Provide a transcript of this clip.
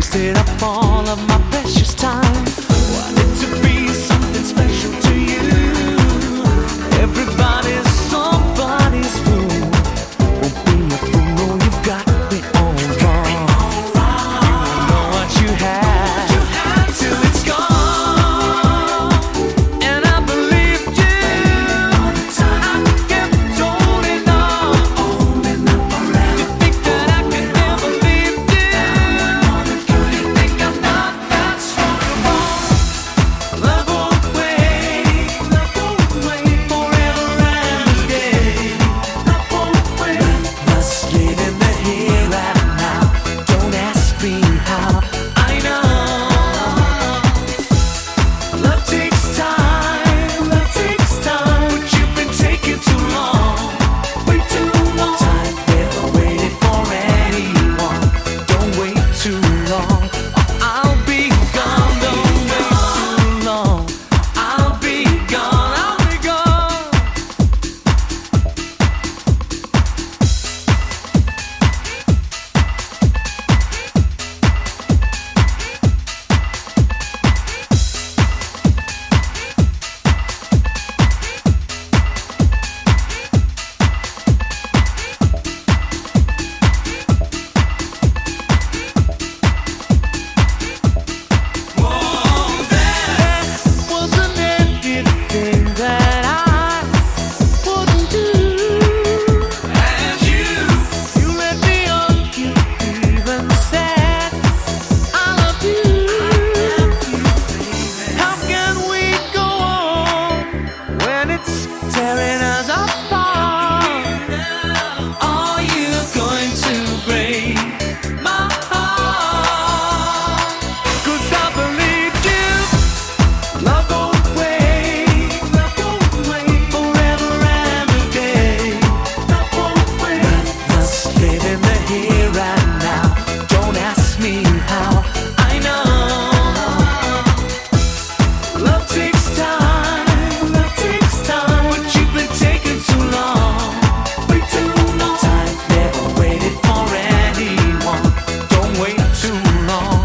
Wasted up all of my precious time. 朦胧。